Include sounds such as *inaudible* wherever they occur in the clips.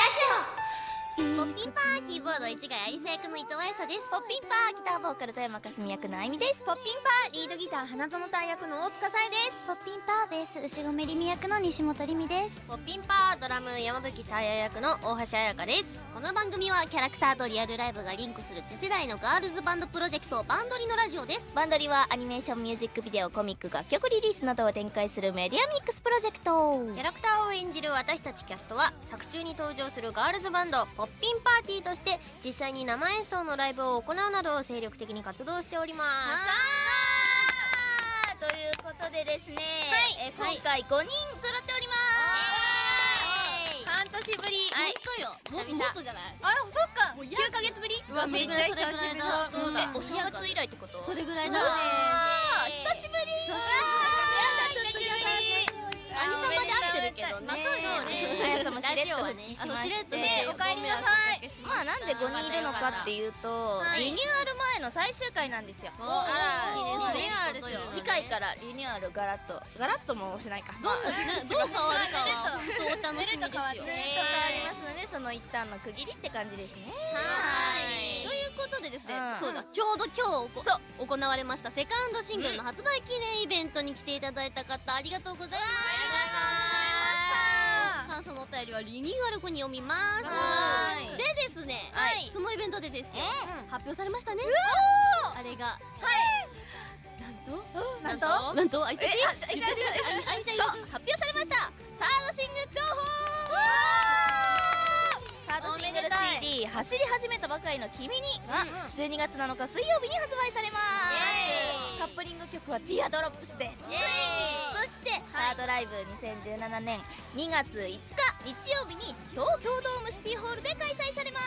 リラジオポッピンパーキーボード市ヶ谷有沙役の伊藤彩沙です。ポッピンパーギターボーカル富山かすみ役のあいみです。ポッピンパーリードギター花園大役の大塚さえです。ポッピンパーベース牛込りみ役の西本りみです。ポッピンパードラム山吹さや役の大橋彩香です。この番組はキャラクターとリアルライブがリンクする次世代のガールズバンドプロジェクトバンドリのラジオです。バンドリはアニメーションミュージックビデオコミック楽曲リリースなどを展開するメディアミックスプロジェクト。キャラクターを演じる私たちキャストは作中に登場するガールズバンドポッピンパーティーとして実際に生演奏のライブを行うなど精力的に活動しております。ということでですね、えーはい。今回5人揃っております、半年ぶり。はい。本当よ。ももっとじゃない？あそっか。9ヶ月ぶり？うわめっちゃ久しぶりだそうだ。お正月以来ってこと？それぐらいそう。じゃないあー久しぶり。久しぶりあ兄さんまで会ってるけどね。まあそうそうね。あやさんもしれっとね帰しれっとて。ねお帰りなさい。まあなんで5人いるのかっていうと、はい。リニューアル前の最終回なんですよ。あらリニューアルですよ次回からリニューアルガラッとガラッともしないか。どんなどう変わるかは本当お楽しみですよね。とかありますのでその一旦の区切りって感じですね。はいことでですね、うん。そうだちょうど今日おこ行われましたセカンドシングルの発売記念イベントに来ていただいた方ありがとうございます。感想のお便りはリニューアル後に読みます。はい。でですね、はい。そのイベントでですよ、発表されましたね。あれが。なんと？なんと？あいつえあいちゃんあいちゃんそう。発表されました。サードシングル情報ングル CD「走り始めたばかりの君に」が12月7日水曜日に発売されます。カップリング曲は「ティアドロップスです。そしてサードライブ2017年2月5日日曜日に東京ドームシティホールで開催されます。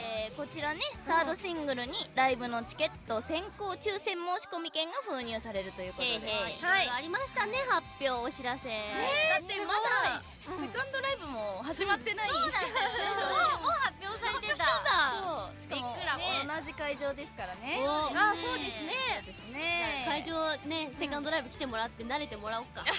えーこちらねサードシングルにライブのチケット先行抽選申し込み券が封入されるということで。はい。ありましたね発表お知らせ、だってまだセカンドライブも始まってない、そうなんです。よもう発表されてたじ会場ですからね。お。あそうですね。ですね。会場ねセカンドライブ来てもらって慣れてもらおうか。*laughs* そ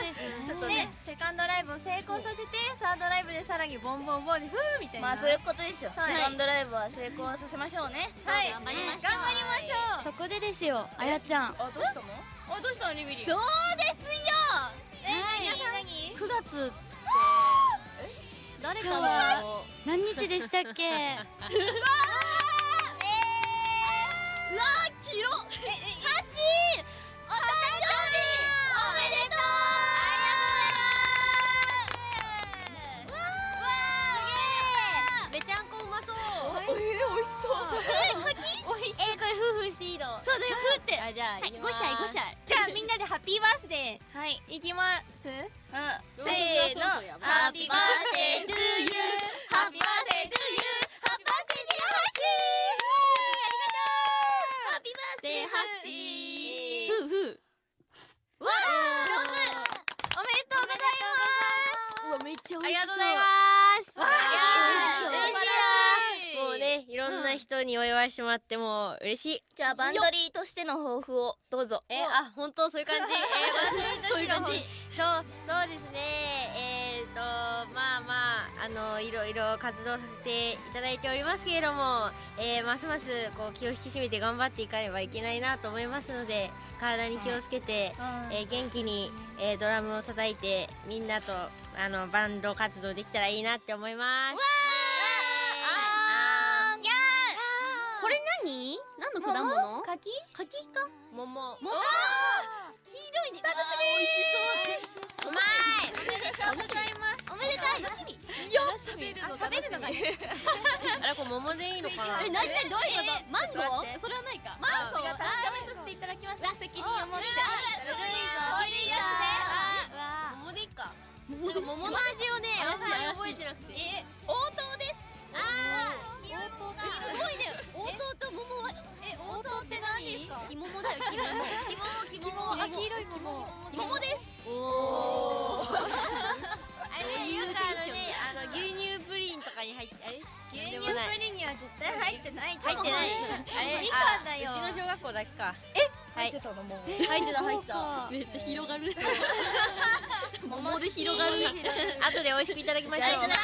うですちょっとね。ねセカンドライブを成功させてサードライブでさらにボンボンボンでフーみたいな。まあそういうことですよ、はい。セカンドライブは成功させましょうね。はい。頑張りましょう。そこでですよあやちゃん。あどうしたの？あどうしたの？リビリそうですよ。え何？何？9月って誰かは。の何日でしたっけ？*laughs* キロハッシーお誕生日おめでとめちゃんこうまそうえー、美味しそうえこれ夫婦していいの？うそうだよふって。あじゃあはい。5歳5歳。じゃあみんなでハッピーバースデー。はい。いきますうんせせーのハッピーバースデートゥーユーハッピーバースデートゥーユーハッピーバースデーディアハッシーハッピーバースデーハッシーふうふうわあ上手おめでとうございますうわめっちゃ美味しそうありがとうございますわあいやー嬉しい嬉しいなもうねいろんな人にお祝いしてもらっても嬉しいじゃあバンドリーとしての抱負をどうぞ。えあ本当そういう感じ？*laughs* えー、そういう感じ。そうそうですね。えー、とまあまああのいろいろ活動させていただいておりますけれども、えー、ますますこう気を引き締めて頑張っていかねばいけないなと思いますので体に気をつけて、えー元気に、えードラムを叩いてみんなとあのバンド活動できたらいいなって思いますあーこれ何？何の果物？柿？柿か？桃。も黄色いね。楽しみ。美味しそう。うまいございます。おめでたい楽しみ。食べるの食べるのがいいあれこれ桃でいいのかな？え、なになにどういうこと？えーマンゴー？それはないか。マンゴー。が確かめさせていただきます責任を持って。あずるいぞいうやつね。桃でいいかなんか桃の味をね覚えてなくて。え応答ですあー黄色い桃だすごいね。応答と桃はえ応答って何ですか？木桃だよ木桃キモキモあ黄色い桃桃です。おー。*laughs* あれよくあのねあの牛乳プリンとかに入ってあれ？牛乳プリンには絶対入ってない入ってない。あれみかんだよ。あうちの小学校だけか。入ってたの？も *laughs* う入ってた入ってた。めっちゃ広がる。*laughs* 桃で広がる後で美味しくいただきましょう。いただきまし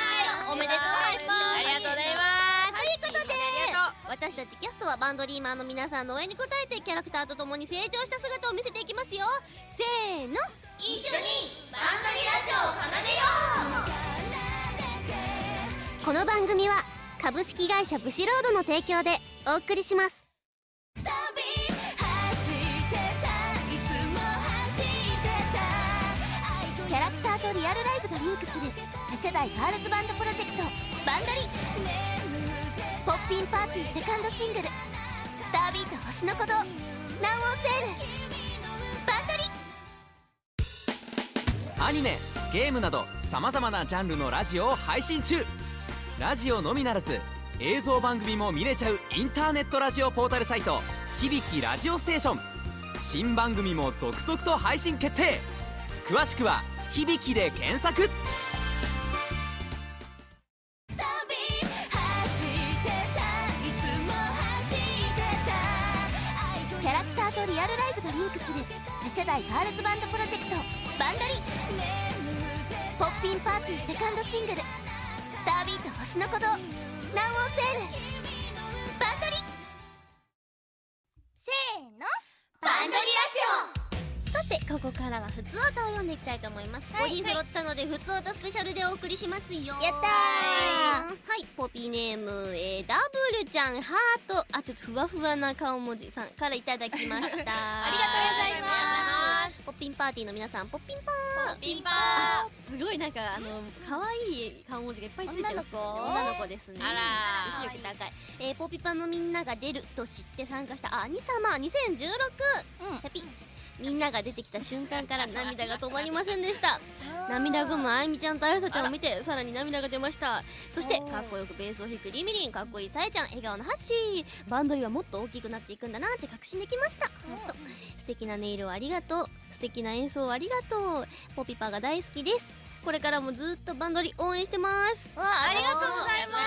ょうおめでとうございます。ありがとうございますということでありがとう私たちキャストはバンドリーマーの皆さんの応援に応えてキャラクターとともに成長した姿を見せていきますよ。せーの。一緒にバンドリラジオを奏でよう。この番組は株式会社ブシロードの提供でお送りします。キャラクターとリアルライブがリンクする次世代ガールズバンドプロジェクトバンドリポッピンパーティーセカンドシングル「スタービート星の鼓動」「南欧セール」バンドリ。アニメゲームなどさまざまなジャンルのラジオを配信中。ラジオのみならず映像番組も見れちゃうインターネットラジオポータルサイト「響きラジオステーション」新番組も続々と配信決定。詳しくは「響き」で検索。クする次世代ガールズバンドプロジェクトバンドリポッピンパーティーセカンドシングル「スタービート星の鼓動」「南欧セール」きたいと思います、はい。5人揃ったので普通歌スペシャルでお送りしますよ。やったー。はい。ポピーネーム、えー、ダブルちゃんハート。あちょっとふわふわな顔文字さんからいただきました。*laughs* ありがとうございます。ポッピンパーティーの皆さんポッピンパー。ピンパすごいなんかあの可愛い顔文字がいっぱいついてます女の子。女の子ですね。あら女子力高い、えー、ポピパのみんなが出ると知って参加したあ兄様2016うん。ハピみんなが出てきた瞬間から涙が止まりませんでした。涙ぐむあいみちゃんとあやさちゃんを見てさらに涙が出ました。そしてかっこよくベースを弾くリミリンかっこいいさえちゃん笑顔のハッシー。バンドリはもっと大きくなっていくんだなって確信できました。素敵な音色をありがとう。素敵な演奏をありがとう。ポピパが大好きです。これからもずっとバンドリ応援してます。わあありがとうございます。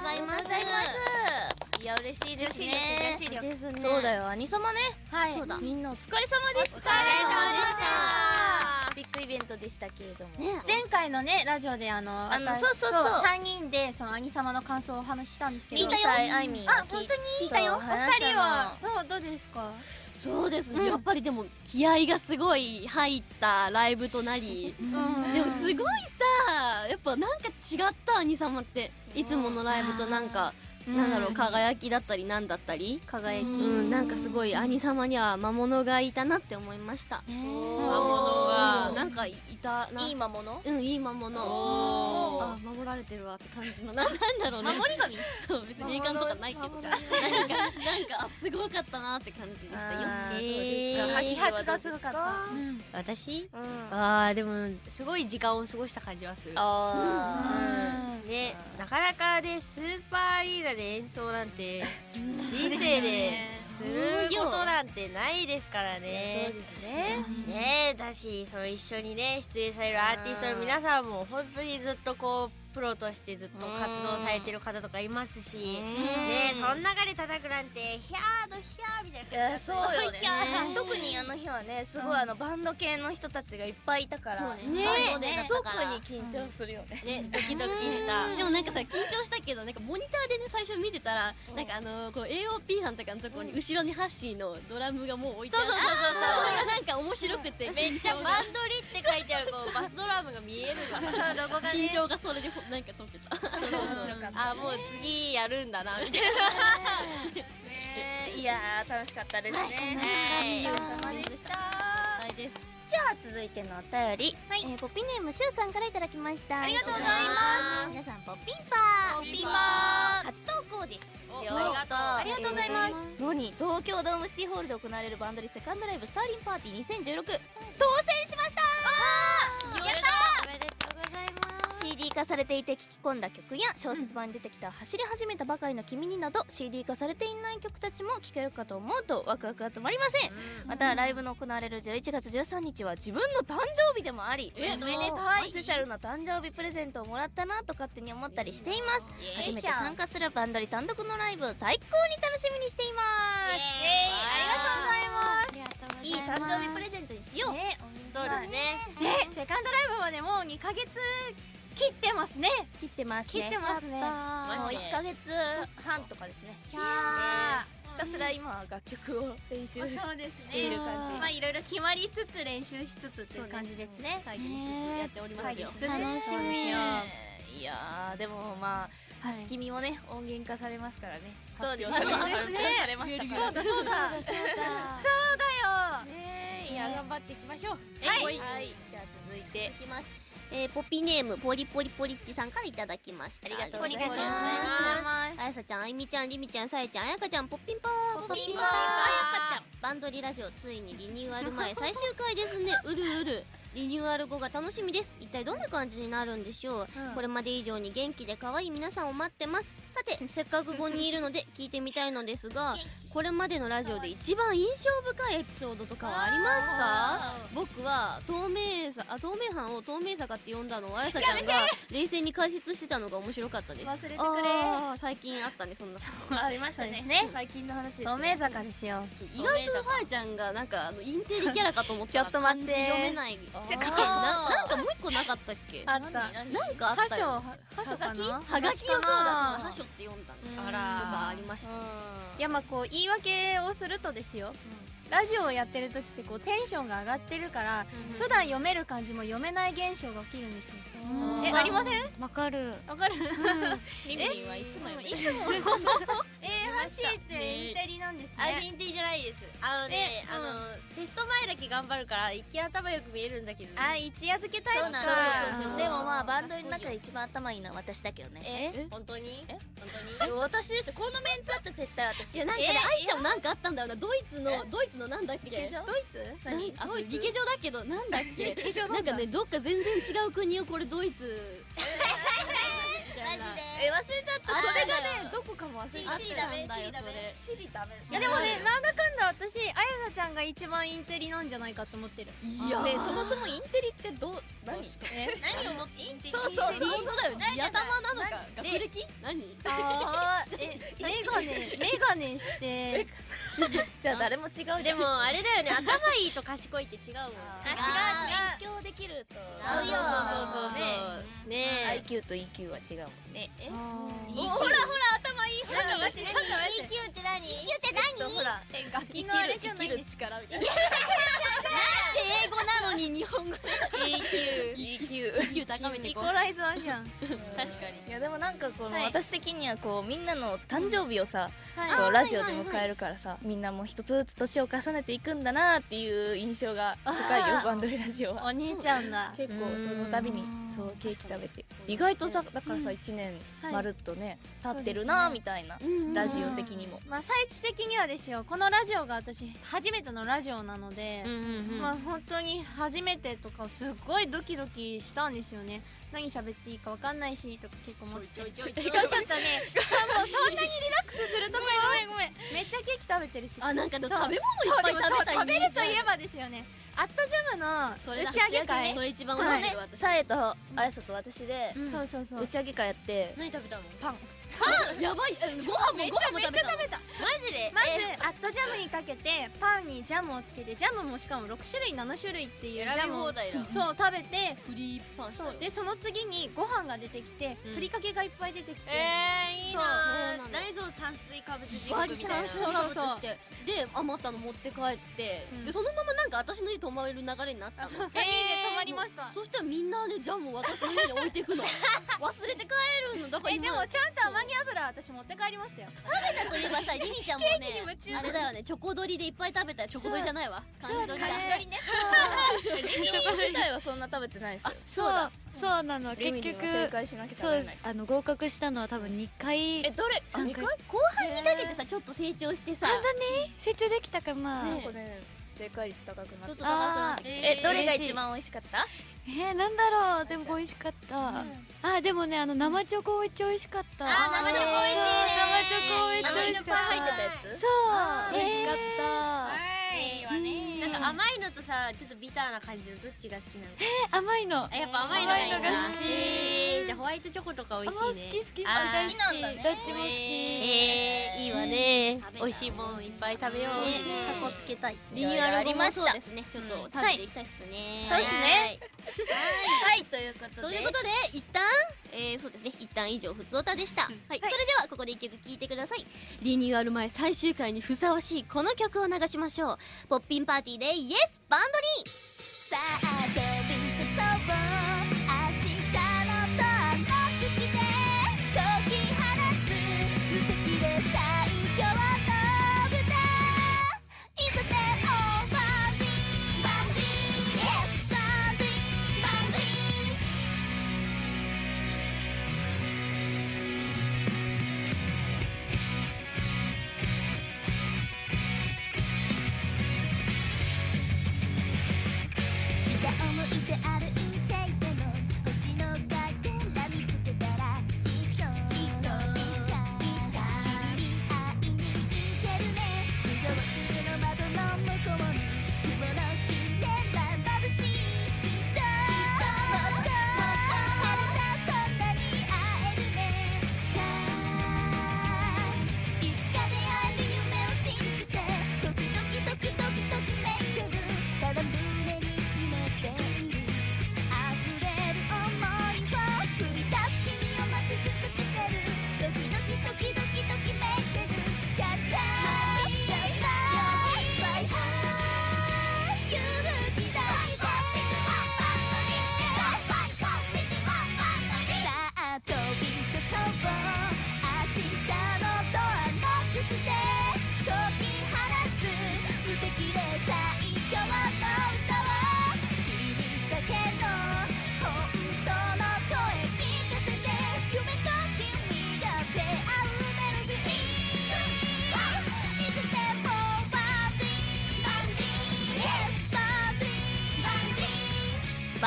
ありがとうございますいや嬉しいですね。女子そうだよ。兄様ね。はい。そうだ。みんなお疲れ様でした。お疲れ様でした。ビッグイベントでしたけれども。ね。前回のねラジオであのあの私そうそうそう。3人でその兄様の感想をお話ししたんですけど。聞いたよ。あいみあ本当に？聞いたよ。お二人は。そうどうですか？そうですね、うん。やっぱりでも気合がすごい入ったライブとなり、うん。でもすごいさやっぱなんか違った兄様っていつものライブとなんか、なんだろう輝きだったりなんだったり？輝き。うん、なんかすごい兄様には魔物がいたなって思いました。魔物がなんかいたないい魔物？うんいい魔物。あ守られてるわって感じのななんだろうね。守り神？*laughs* そう別に霊感とかないけどさ。なんかなんかあすごかったなって感じでした。よあーえーそうですか。気迫がすごかった。私？うん。あーでもすごい時間を過ごした感じはする。あうん。ねなかなかでスーパーアリーナで演奏なんて人生ですることなんてないですからね。そうですね。ねだしその一緒にね出演されるアーティストの皆さんも本当にずっとこうプロとしてずっと活動されてる方とかいますしねその中で叩くなんてヒャードヒャーみたいいなやそうよね。*laughs* 特にあの日はねすごいあのバンド系の人たちがいっぱいいたからそうね。ねバンドデーだった特からに緊張するよね。ねドキドキした。でもなんかさ緊張したけどなんかモニターでね最初見てたらなんかあのーこう AOP さんとかのところに後ろにハッシーのドラムがもう置いてある。そうそうそうそうそれがなんか面白くてめっちゃバンドリって書いてあるこうバスドラムが見えるのロゴが緊張がそれでほなんか解けた。そうそうそうあもう次やるんだなみたいねいやー楽しかったですね。はいお疲れ様でした。はいですじゃあ続いてのお便り、えーポッピネームしゅうさんからいただきました。ありがとうございます。皆さんポッピンパー。ポッピンパ初投稿です。ありがとう。ありがとうございます。何？東京ドームシティホールで行われるバンドリセカンドライブスターリンパーティー2016当選しました。やったおめでとうございます CD 化されていて聞き込んだ曲や小説版に出てきた「走り始めたばかりの君に」など CD 化されていない曲たちも聴けるかと思うとワクワクが止まりません。またライブの行われる11月13日は自分の誕生日でもありえめでたい。スペシャルな誕生日プレゼントをもらったなと勝手に思ったりしています。初めて参加するバンドリ単独のライブを最高に楽しみにしています。ありがとうございます。そうです。ねね。セカンドライブまでもう2ヶ月切ってますね。切ってます切ってますね。もうマジで。1ヶ月半とかですね。いやひたすら今は楽曲を練習している感じ。まあいろいろ決まりつつ練習しつつっていう感じですね。会議にしつつやっておりますよ。楽しみ。よいやーでもまあ橋君もね音源化されますからね。そうですね。そうだそうだそうだよねえいや頑張っていきましょう。はい。はい。じゃあ続いて。いきます。えー、ポピネームポリポリポリッチさんからいただきました。ありがとうございます。あやさちゃんあいみちゃんりみちゃんさえちゃんあやかちゃんポッピンポーポッピンポーポッバンドリラジオついにリニューアル前最終回ですね。うるうるリニューアル後が楽しみです。一体どんな感じになるんでしょう、これまで以上に元気で可愛い皆さんを待ってます。さて *laughs* せっかく5人いるので聞いてみたいのですがこれまでのラジオで一番印象深いエピソードとかはありますか？僕は透明さあ透明版を透明坂って呼んだのをあやさちゃんが冷静に解説してたのが面白かったです。忘れてくれ。最近あったねそんな。ありましたね。ね。最近の話ね。透明坂ですよ。意外とさえちゃんがなんかあのインテリキャラかと思ったらちょっと待って。読めない。ななんかもう一個なかったっけ？あった。なんかあっはしょはしょかな？はがき？をそうだそうだはしょって読んだの。うんとかありましたいやまあこう言い訳をするとですよ、ラジオをやってる時ってこうテンションが上がってるから、普段読める漢字も読めない現象が起きるんですよ。えありません？わかる。わかる。リミリンはいつもよりいつも。え *laughs* ー、ハッシーってインテリなんですね。あインテリじゃないです。あのねえあのテスト前だけ頑張るから一見頭よく見えるんだけど。あ一夜漬けタイプそうなんかですよでもまあバンドの中で一番頭いいのは私だけどね。え？本当に？え？本当に？私ですよ。このメンツだったら絶対私。いやなんかねえ？愛ちゃんもなんかあったんだよな。ドイツのドイツのなんだっけ？ドイツ？何？あそう劇場だけどなんだっけ？なんかねどっか全然違う国をこれドイツ *laughs* え忘れちゃった。あそれがーねどこかも忘れちゃった。チリダメチリダメ。チリダメ。いやでもねなんだかんだ私あやさちゃんが一番インテリなんじゃないかと思ってる。いやねそもそもインテリってどう何え？何を持ってインテリ？そうそうそう。本当だよ地頭なのか。何学歴何？え *laughs* メガネメガネして。*laughs* じゃあ誰も違うでもあれだよね。頭いいと賢いって違うもん。あ違う違う。勉強できると。あそうそうそうそう。ねね IQ と EQ は違うもんね。ええほらほら何だ私ちょっと待って。EQ って何 EQ って。えっとほらえガキ生のあれきる生きるじゃな。いです力みたいな。英語なのに日本語 EQ EQ EQ 高めていこう。イコライザーじゃん確かに。いやでもなんかこの、はい。私的にはこうみんなの誕生日をさ、はい。こうラジオで迎えるからさ、みんなもう一つずつ年を重ねていくんだなっていう印象が深いよバンドリラジオは。お兄ちゃんだ。結構その度にそうケーキ食べて。意外とさだからさうん。1年はい。まるっとね経ってるなですねみたいなうんラジオ的にも。まあ最地的にはですよこのラジオが私初めてのラジオなので、うんうんまあ本当に初めてとかすっごいドキドキしたんですよね。何喋っていいかわかんないしとか結構思ってちょいちょいちょちょっとね *laughs* もうそんなにリラックスするとこごめんごめんごめん。めっちゃケーキ食べてるし。あなんか食べ物いっぱい食べたい食べるといえばばですよね。アットジャムのそれだ。打ち上げ会。それ一番覚えてる私。さえとあやさと私でうん。そうそうそう。打ち上げ会やって。何食べたの？パンやばい。えご飯もご飯も食べたの？べた。マジで？まずアットジャムにかけてパンにジャムをつけてジャムもしかも6種類7種類っていうジャムをそう食べてフリーパンそうでその次にご飯が出てきて、うん。ふりかけがいっぱい出てきて、えーいいそう。な内臓炭水化物地獄みたいな炭。水化物して。で余ったの持って帰って、うん。でそのままなんか私の家泊まる流れになったの。あそう3人で泊まりました、そしたらみんなでジャムを私の家に置いていくの。*laughs* 忘れて帰るの。だからえで今もちゃんと甘木油私持って帰りましたよ。食べたといえばさリミちゃんもねあれだよねチョコドリでいっぱい食べたよ。チョコドリじゃないわ。漢字ドリだ漢字ねリ。ミチョコ自体はそんな食べてないでし。ょそうそうなの結局そうです。あの合格したのは多分2回。えどれ？あ三回。二回？後半にかけてさちょっと成長してさ。あだね。成長できたかな、正解率高くなってちょっと高くなってきてえどれが一番美味しかった？えー、なんだろう。全部美味しかった、あでもねあの生チョコめっちゃ美味しかった。あー生チョコ美味しいね。生チョコめっちゃ美味しかった。生チョコ入ってたやつ？そう、えー。美味しかった。はいわね。なん。なんか甘いのとさちょっとビターな感じのどっちが好きなの？甘いの。あやっぱ甘いのがいいな甘いのが好き。えーじゃあホワイトチョコとか美味しいね。あ好き好き大好きなんだね。どっちも好き。えー、いいわね。美味しいもんいっぱい食べよう、ねかっこつけたいリニューアルありま後もそうですね。ちょっと食べていきたいっすね。そうですね。はい。ということで。ということで一旦えー、そうですね。一旦以上ふつおたでした、はい、それではここで一曲聴いてください。リニューアル前最終回にふさわしいこの曲を流しましょう。ポッピンパーティーでイエス！バンドに！さあ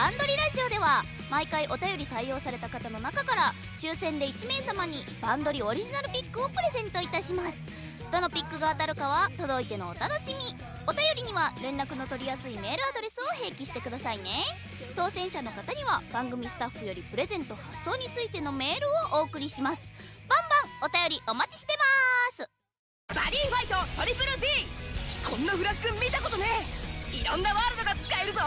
ンドリラジオでは毎回お便り採用された方の中から抽選で1名様にバンドリオリジナルピックをプレゼントいたします。どのピックが当たるかは届いてのお楽しみ。お便りには連絡の取りやすいメールアドレスを併記してくださいね。当選者の方には番組スタッフよりプレゼント発送についてのメールをお送りします。バンバンお便りお待ちしてます。バディファイトトリプル D こんなフラッグ見たことねいろんなワールドが使えるぞ。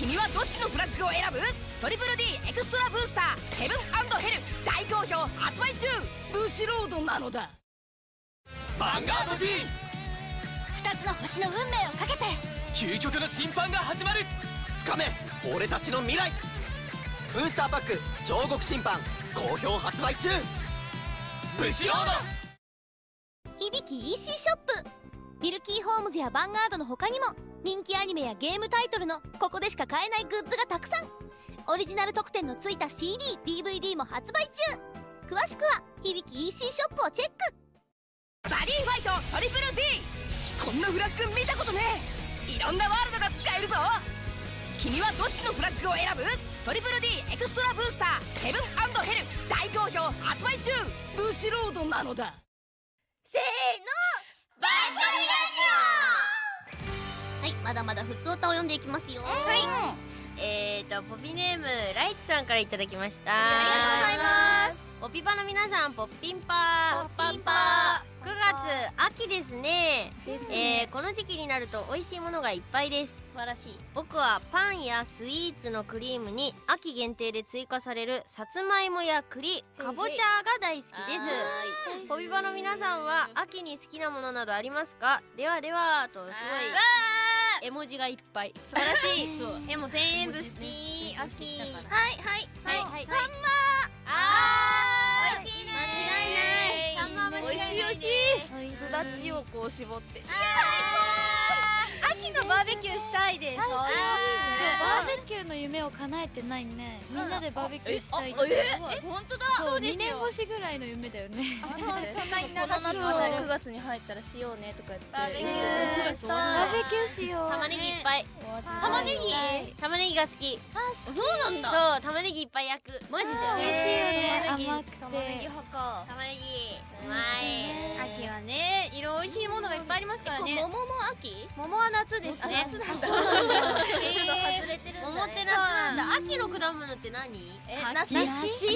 君はどっちのフラッグを選ぶ？トリプル D エクストラブースターヘブンヘル大好評発売中。ブシロードなのだ。ヴァンガード G 二つの星の運命をかけて。究極の審判が始まる。つかめ俺たちの未来。ブースターパック上国審判好評発売中。ブシロード。響き EC ショップ。ミルキーホームズやヴァンガードの他にも人気アニメやゲームタイトルのここでしか買えないグッズがたくさん。オリジナル特典のついた CDDVD も発売中。詳しくは響き EC ショップをチェック。バディファイトトリプル D こんなフラッグ見たことねえ。いろんなワールドが使えるぞ。君はどっちのフラッグを選ぶ？トリプル D エクストラブースターヘブンヘル。大好評発売中。ブシロードなのだ。せーのバンドリラジはいまだまだふつおたを読んでいきますよ。はい。えーとポピネームライチさんからいただきました。ありがとうございます。ポピパの皆さんポッピンパー。ポッピンパ9月秋ですね。えーこの時期になると美味しいものがいっぱいです。素晴らしい。僕はパンやスイーツのクリームに秋限定で追加されるさつまいもや栗かぼちゃが大好きです。ポピパの皆さんは秋に好きなものなどありますか？ではではとすごい絵文字がいっぱい。素晴らしい。*laughs* そう。えもう全部好き。秋。はいはいはいはい。サンマ。あー美味しいね。間違いない。サンマ間違いない美味しいすだちをこう絞って秋のバーベキューしたいです。そうバーベキューの夢を叶えてないね。みんなでバーベキューしたい。ってえ本当だ。そう2年越しぐらいの夢だよね。この夏は9月に入ったらしようねとか言って。バーベキューバーベキューしよう玉ねぎいっぱい。玉ねぎ。玉ねぎが好き。そう。なんだ。そう玉ねぎいっぱい焼く。マジで？美味しいよね。玉ねぎ甘く玉ねぎて派か玉ねぎ。うまい。秋はねいろ美味しいものがいっぱいありますからね。桃も秋？桃は夏ですね。夏なんだ。え外れてる桃って夏なんだ。秋の果物って何？え梨。梨。梨。梨。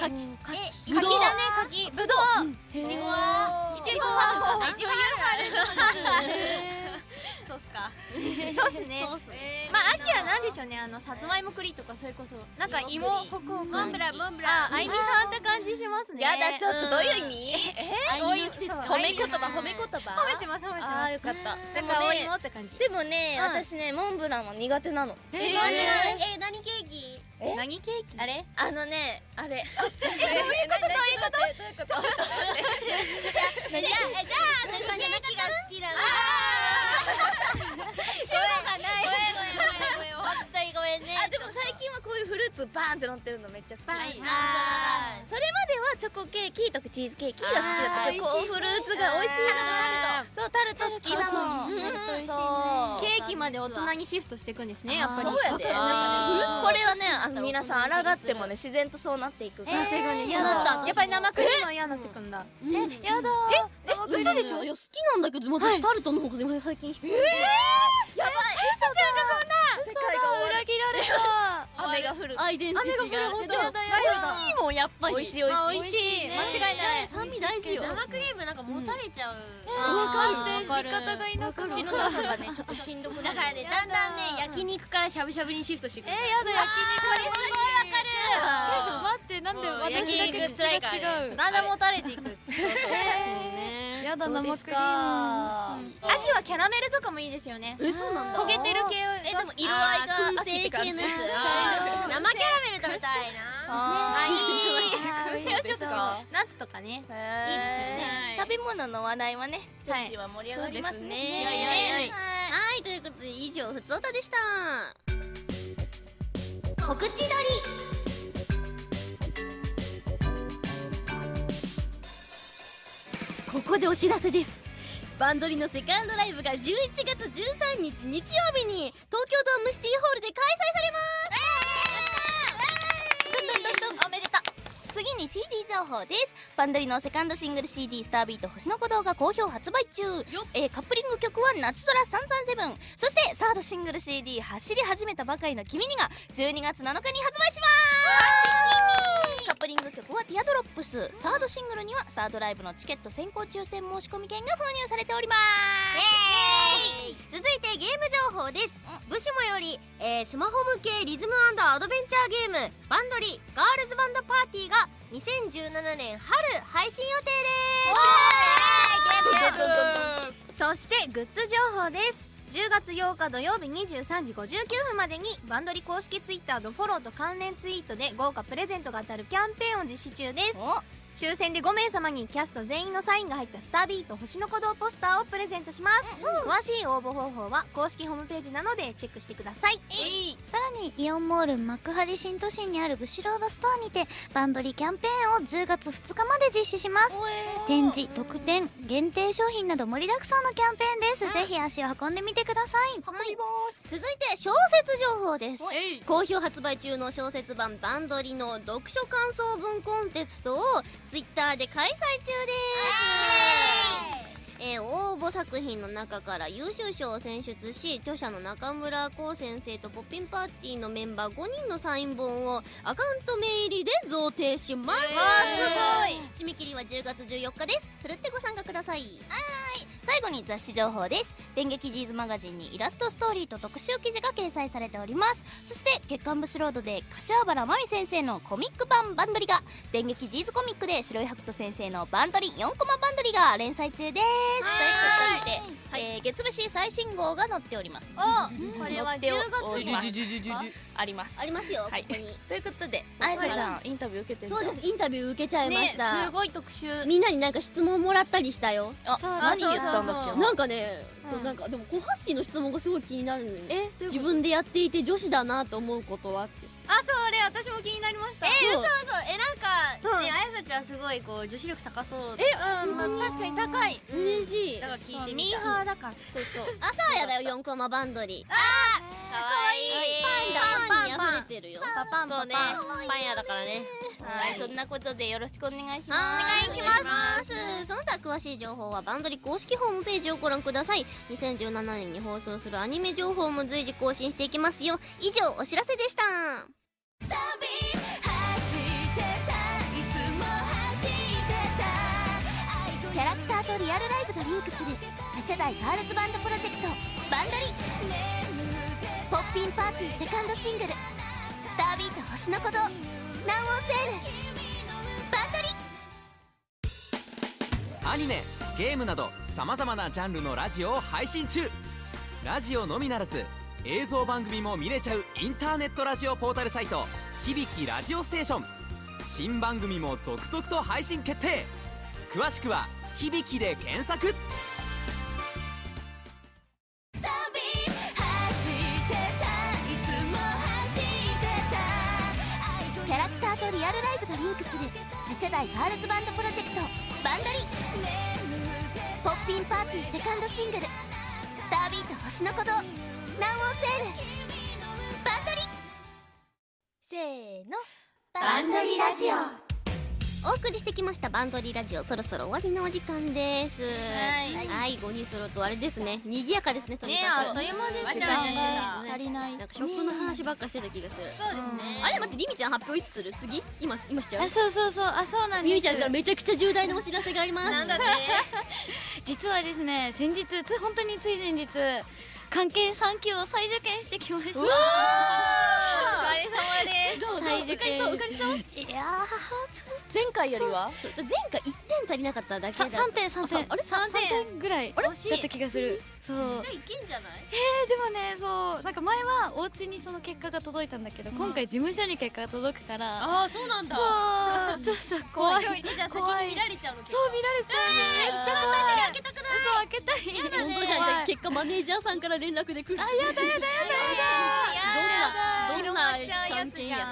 柿え柿。だね柿。ぶどういちごは。いちごは。もういちご夜そうっすか？*laughs* そうっすね。まあ秋は何でしょうね。あのさつまいも栗とかそれこそ。なんか芋ホクホクモンブランモンブラン。ああいみさんって感じしますね。やだちょっとどういう意味？あいみの季節褒め言葉褒め言葉？褒めてます褒めてあます。ーよかった。なんか青芋って感じ。でもねうん。私ねモンブランは苦手なの。ええ何？ケーキ？え？何ケーキ？あれ？あのねあれ。*laughs* えどういうことどういうことどういうこといやえじゃあ何？ケーキが好きなのがない。ごめんごめんごめん本当にごめんね。あでも最近はこういうフルーツバーンって乗ってるのめっちゃ好き。あー。それまではチョコケーキとかチーズケーキが好きだったけどこうフルーツが美味しいあそうタルト好きなの。タルトうん。そう。ケーキまで大人にシフトしていくんですねやっぱり。そうやで。これはねあの皆さん抗ってもね自然とそうなっていくから。やっぱり生クリームは嫌になってくんだ。えやだえ嘘でしょ？いや好きなんだけど私タルトの方が最近世界が終わる裏切られた。雨が降る。アイデンティティが。雨が。降るやだやだやだ美味しいもんやっぱり。美味しい。美味しい。あ美味しい間違いない。酸味大事よ生クリームなんかもたれちゃう、わかる。味方がいなくなる。口の中がねちょっとしんどくなる。だからねだんだんね焼肉からしゃぶしゃぶにシフトしていくえやだ焼待ってなんでうん私だけ焼肉辛いからね違うだんだんもたれていくやだ生そうですクリーかム秋はキャラメルとかもいいですよね。えそうなんだ。焦げてる系えでも色合いが燻製系のやつ。生キャラメル食べたいな。あいい燻製はちょっと夏とかね。いい。ですよね食べ物の話題はね女子は盛り上がりますね。はい。ということで以上ふつおたでした。告知撮りここでお知らせです。バンドリのセカンドライブが11月13日日曜日に東京ドームシティホールで開催されます。おめでとう。次に CD 情報です。バンドリのセカンドシングル CD「スタービート星の鼓動」が好評発売中、えーカップリング曲は「夏空337」そしてサードシングル CD「走り始めたばかりの君に」が12月7日に発売します曲は「ティアドロップス」サードシングルにはサードライブのチケット先行抽選申し込み券が封入されております。イエーイ。続いてゲーム情報です。ブシモより、えースマホ向けリズムアドベンチャーゲームバンドリガールズバンドパーティーが2017年春配信予定です。そしてグッズ情報です10月8日土曜日23時59分までにバンドリ公式ツイッターのフォローと関連ツイートで豪華プレゼントが当たるキャンペーンを実施中です。抽選で5名様にキャスト全員のサインが入ったスタービート星の鼓動ポスターをプレゼントします、詳しい応募方法は公式ホームページなのでチェックしてください。さらにイオンモール幕張新都心にあるブシロードストアにてバンドリキャンペーンを10月2日まで実施します。展示特典限定商品など盛りだくさんのキャンペーンです、ぜひ足を運んでみてください。続いて小説情報です。好評発売中の小説版バンドリの読書感想文コンテストをツイッターで開催中です。えー応募作品の中から優秀賞を選出し著者の中村光先生とポッピンパーティーのメンバー5人のサイン本をアカウント名入りで贈呈します、締め切りは10月14日です。ふるってご参加ください。最後に雑誌情報です。電撃ジーズマガジンにイラストストーリーと特集記事が掲載されております。そして月刊ブシロードで柏原真美先生のコミック版バンドリが電撃ジーズコミックで白井白人先生のバンドリ4コマバンドリが連載中ですということで、えー月節最新号が載っております。これは10月おります。あります。あります。よ、はい。ここに。ということであやさちゃんインタビュー受けてるそうですインタビュー受けちゃいました、すごい特集。みんなになんか質問もらったりしたよ。あ何言ったんだっけ？なんかね、そううんなんかでも小橋の質問がすごい気になるのよえ自分でやっていて女子だなと思うことはってあそれ私も気になりました。えそう。嘘嘘。えなんか、うん。ねあやさちゃんすごいこう女子力高そうえうん、まあ、確かに高い。嬉しい。だから聞いてミーみたハーだからそうそう。*laughs* 朝やだよ4コマバンドリかわいい。パンダパンに溢れてるよ。パパンパパンそうね。パン屋だからねはい。そんなことでよろしくお願いしはます。お願いします。その他詳しい情報はバンドリ公式ホームページをご覧ください。2017年に放送するアニメ情報も随時更新していきますよ。以上お知らせでした。走ってたいつも走ってた。キャラクターとリアルライブがリンクする次世代ガールズバンドプロジェクトバンドリ。ポッピンパーティーセカンドシングル「スタービート星の鼓動」「南欧セール」バンドリアニメゲームなどさまざまなジャンルのラジオを配信中。ラジオのみならず映像番組も見れちゃうインターネットラジオポータルサイト「響きラジオステーション」新番組も続々と配信決定。詳しくは「響き」で検索。ンクする次世代ガールズバンドプロジェクトバンドリポッピンパーティーセカンドシングル「スタービート星の鼓動」「南欧セール」バンドリせーの。バンドリラジオ。お送りしてきましたバンドリラジオそろそろ終わりのお時間です。はい。はい5人揃うとあれですね。賑やかですねとにねかく。あっという間ですね足りないなんか食の話ばっかしてた気がする。そうですね。あれ待ってリミちゃん発表いつする？次？今今しちゃう？あそうそうそう。あそうなんです。リミちゃんからめちゃくちゃ重大なお知らせがあります。なんだって。*laughs* 実はですね先日つ本当につい先日関係3級を再受験してきました。お疲れ様です。再受験。いや前回よりは？前回1点足りなかっただけだ。ー3点3点。ああれ？3点ぐらいだ惜しいった気がする。そう。じゃあいけんじゃない？えーでもねそう。なんか前はお家にその結果が届いたんだけど、今回事務所に結果が届くからああそうなんだ。そうちょっと怖い。えじゃあ先怖いに見られちゃうのそう見られちゃう。ねめっちゃ怖い。開けたくないそう開けたい。本当じゃんじゃあ結果マネージャーさんから連絡で来る。あやだやだやだ。どんなどんな広がっちゃうや関係や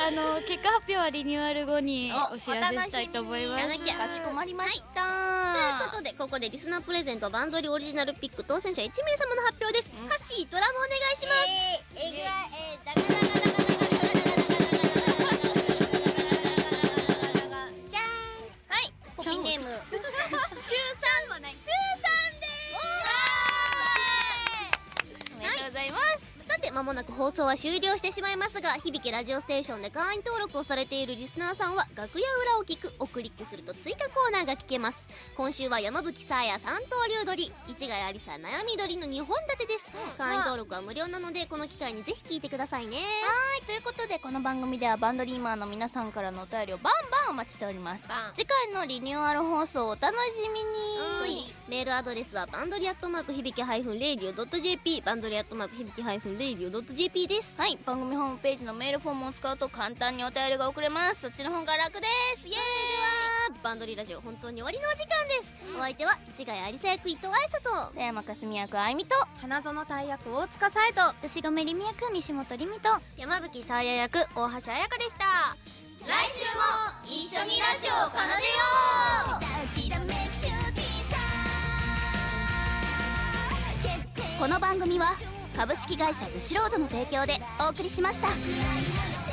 あの結果発表はリニューアル後にお知らせしたいと思います。やらなきゃかしこまりました、ということでここでリスナープレゼントバンドリオリジナルピック当選者1名様の発表です、ハッシードラムお願いします。えー、えぐらえー、ダガダガダガダガダガダガダガダじゃはいポピンネームまもなく放送は終了してしまいますが響きラジオステーションで会員登録をされているリスナーさんは楽屋裏を聞くをクリックすると追加コーナーが聞けます。今週は山吹さや三刀流鳥市ヶ谷有咲悩み鳥の2本立てです、会員登録は無料なのでこの機会にぜひ聞いてくださいね。はいということでこの番組ではバンドリーマーの皆さんからのお便りをバンバンお待ちしております。次回のリニューアル放送をお楽しみに。はいメールアドレスはバンドリアットマーク響きハイフンレイディオ .jp バンドリアットマーク響きハイフンレイディオ .jp です。はい。番組ホームページのメールフォームを使うと簡単にお便りが送れます。そっちの方が楽です。イエーイ。ではバンドリラジオ本当に終わりのお時間です、お相手は市ヶ谷ありさ役伊藤愛沙と。富山かすみ役あいみと。花園大役大塚沙絵と。牛込りみ役西本りみと。山吹さや役大橋彩香でした。来週も一緒にラジオを奏でよう。この番組は株式会社ブシロードの提供でお送りしました。